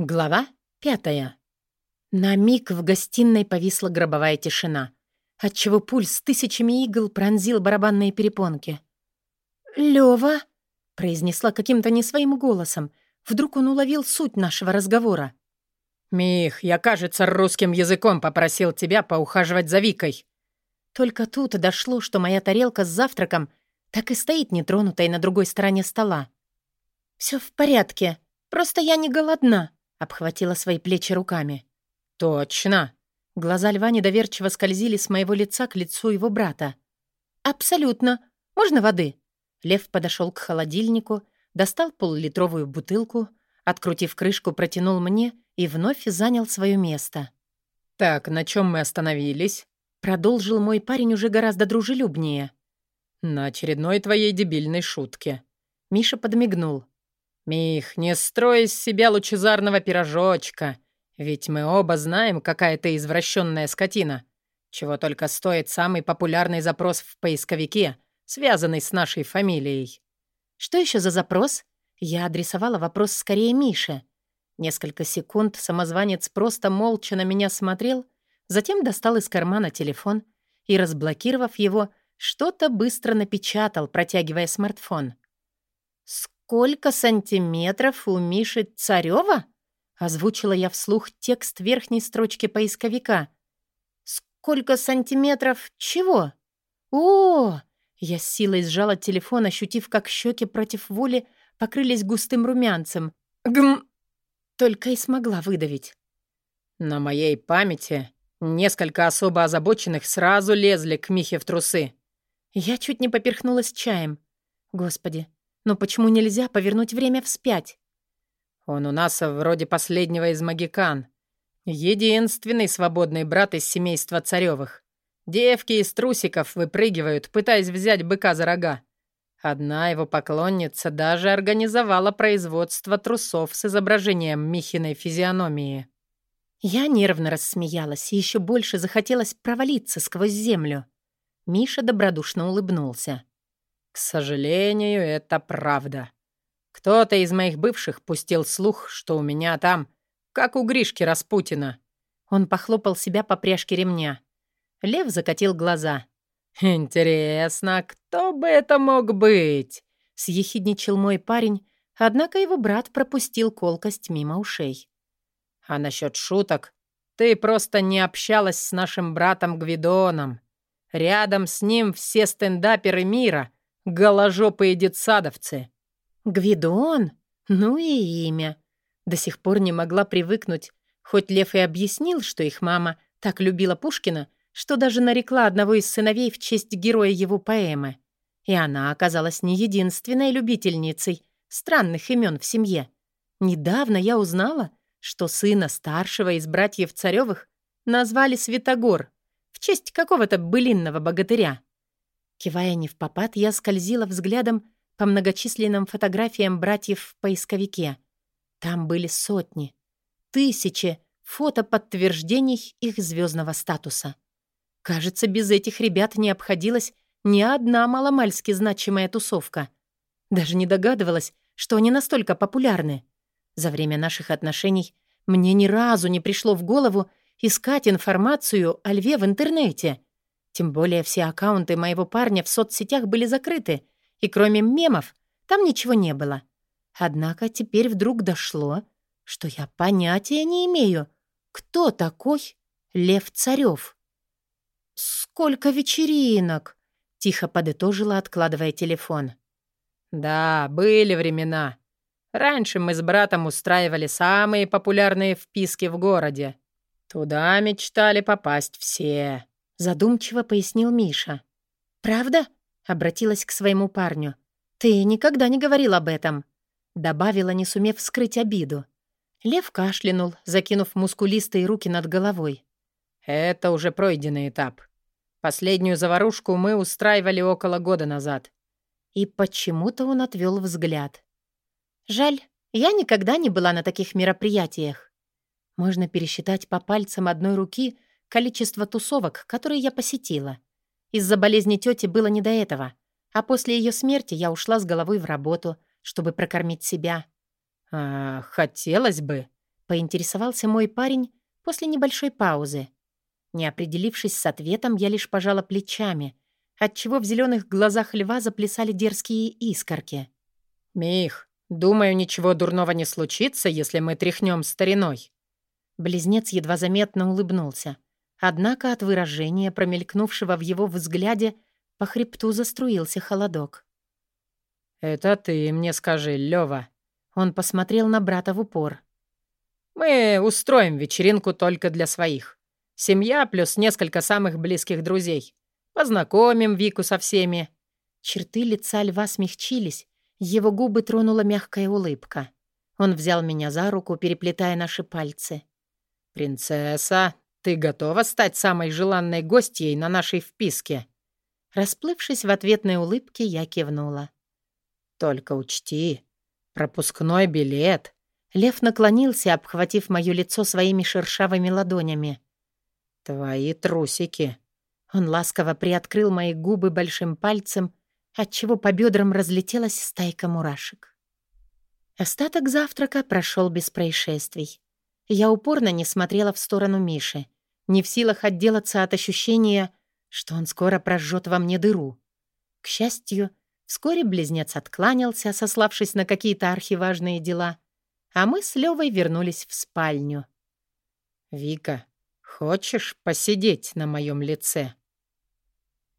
Глава пятая. На миг в гостиной повисла гробовая тишина, отчего пульс тысячами игл пронзил барабанные перепонки. «Лёва!» — произнесла каким-то не своим голосом. Вдруг он уловил суть нашего разговора. «Мих, я, кажется, русским языком попросил тебя поухаживать за Викой». Только тут дошло, что моя тарелка с завтраком так и стоит нетронутой на другой стороне стола. «Всё в порядке, просто я не голодна», Обхватила свои плечи руками. «Точно!» Глаза льва недоверчиво скользили с моего лица к лицу его брата. «Абсолютно. Можно воды?» Лев подошел к холодильнику, достал полулитровую бутылку, открутив крышку, протянул мне и вновь занял свое место. «Так, на чем мы остановились?» Продолжил мой парень уже гораздо дружелюбнее. «На очередной твоей дебильной шутке». Миша подмигнул. «Мих, не строй из себя лучезарного пирожочка, ведь мы оба знаем, какая ты извращенная скотина. Чего только стоит самый популярный запрос в поисковике, связанный с нашей фамилией». «Что еще за запрос?» Я адресовала вопрос скорее Мише. Несколько секунд самозванец просто молча на меня смотрел, затем достал из кармана телефон и, разблокировав его, что-то быстро напечатал, протягивая смартфон. «Сколько сантиметров у Миши Царёва?» Озвучила я вслух текст верхней строчки поисковика. «Сколько сантиметров чего?» «О!» Я с силой сжала телефон, ощутив, как щеки против воли покрылись густым румянцем. «Гм!» Только и смогла выдавить. «На моей памяти несколько особо озабоченных сразу лезли к Михе в трусы». Я чуть не поперхнулась чаем. Господи, но почему нельзя повернуть время вспять? Он у нас вроде последнего из магикан. Единственный свободный брат из семейства царевых. Девки из трусиков выпрыгивают, пытаясь взять быка за рога. Одна его поклонница даже организовала производство трусов с изображением Михиной физиономии. Я нервно рассмеялась и еще больше захотелось провалиться сквозь землю. Миша добродушно улыбнулся. К сожалению, это правда. Кто-то из моих бывших пустил слух, что у меня там, как у Гришки Распутина. Он похлопал себя по пряжке ремня. Лев закатил глаза. «Интересно, кто бы это мог быть?» — съехидничал мой парень, однако его брат пропустил колкость мимо ушей. «А насчет шуток? Ты просто не общалась с нашим братом Гвидоном. Рядом с ним все стендаперы мира — Голожопые детсадовцы. Гвидон? Ну и имя. До сих пор не могла привыкнуть, хоть Лев и объяснил, что их мама так любила Пушкина, что даже нарекла одного из сыновей в честь героя его поэмы. И она оказалась не единственной любительницей странных имен в семье. Недавно я узнала, что сына старшего из братьев Царевых назвали Святогор в честь какого-то былинного богатыря. Кивая не в попад, я скользила взглядом по многочисленным фотографиям братьев в поисковике. Там были сотни, тысячи фото подтверждений их звездного статуса. Кажется, без этих ребят не обходилась ни одна маломальски значимая тусовка. Даже не догадывалась, что они настолько популярны. За время наших отношений мне ни разу не пришло в голову искать информацию о льве в интернете — тем более все аккаунты моего парня в соцсетях были закрыты, и кроме мемов там ничего не было. Однако теперь вдруг дошло, что я понятия не имею, кто такой Лев Царев. «Сколько вечеринок!» — тихо подытожила, откладывая телефон. «Да, были времена. Раньше мы с братом устраивали самые популярные вписки в городе. Туда мечтали попасть все задумчиво пояснил Миша. «Правда?» — обратилась к своему парню. «Ты никогда не говорил об этом», — добавила, не сумев скрыть обиду. Лев кашлянул, закинув мускулистые руки над головой. «Это уже пройденный этап. Последнюю заварушку мы устраивали около года назад». И почему-то он отвел взгляд. «Жаль, я никогда не была на таких мероприятиях. Можно пересчитать по пальцам одной руки — количество тусовок, которые я посетила. Из-за болезни тети было не до этого, а после ее смерти я ушла с головой в работу, чтобы прокормить себя. «А, хотелось бы», — Поинтересовался мой парень после небольшой паузы. Не определившись с ответом, я лишь пожала плечами, отчего в зеленых глазах льва заплясали дерзкие искорки. «Мих, думаю, ничего дурного не случится, если мы тряхнем стариной». Близнец едва заметно улыбнулся. Однако от выражения, промелькнувшего в его взгляде, по хребту заструился холодок. «Это ты мне скажи, Лёва». Он посмотрел на брата в упор. «Мы устроим вечеринку только для своих. Семья плюс несколько самых близких друзей. Познакомим Вику со всеми». Черты лица льва смягчились, его губы тронула мягкая улыбка. Он взял меня за руку, переплетая наши пальцы. «Принцесса, ты готова стать самой желанной гостьей на нашей вписке?» Расплывшись в ответной улыбке, я кивнула. «Только учти, пропускной билет». Лев наклонился, обхватив моё лицо своими шершавыми ладонями. «Твои трусики». Он ласково приоткрыл мои губы большим пальцем, отчего по бедрам разлетелась стайка мурашек. Остаток завтрака прошел без происшествий. Я упорно не смотрела в сторону Миши, не в силах отделаться от ощущения, что он скоро прожжет во мне дыру. К счастью, вскоре близнец откланялся, сославшись на какие-то архиважные дела, а мы с Левой вернулись в спальню. «Вика, хочешь посидеть на моем лице?»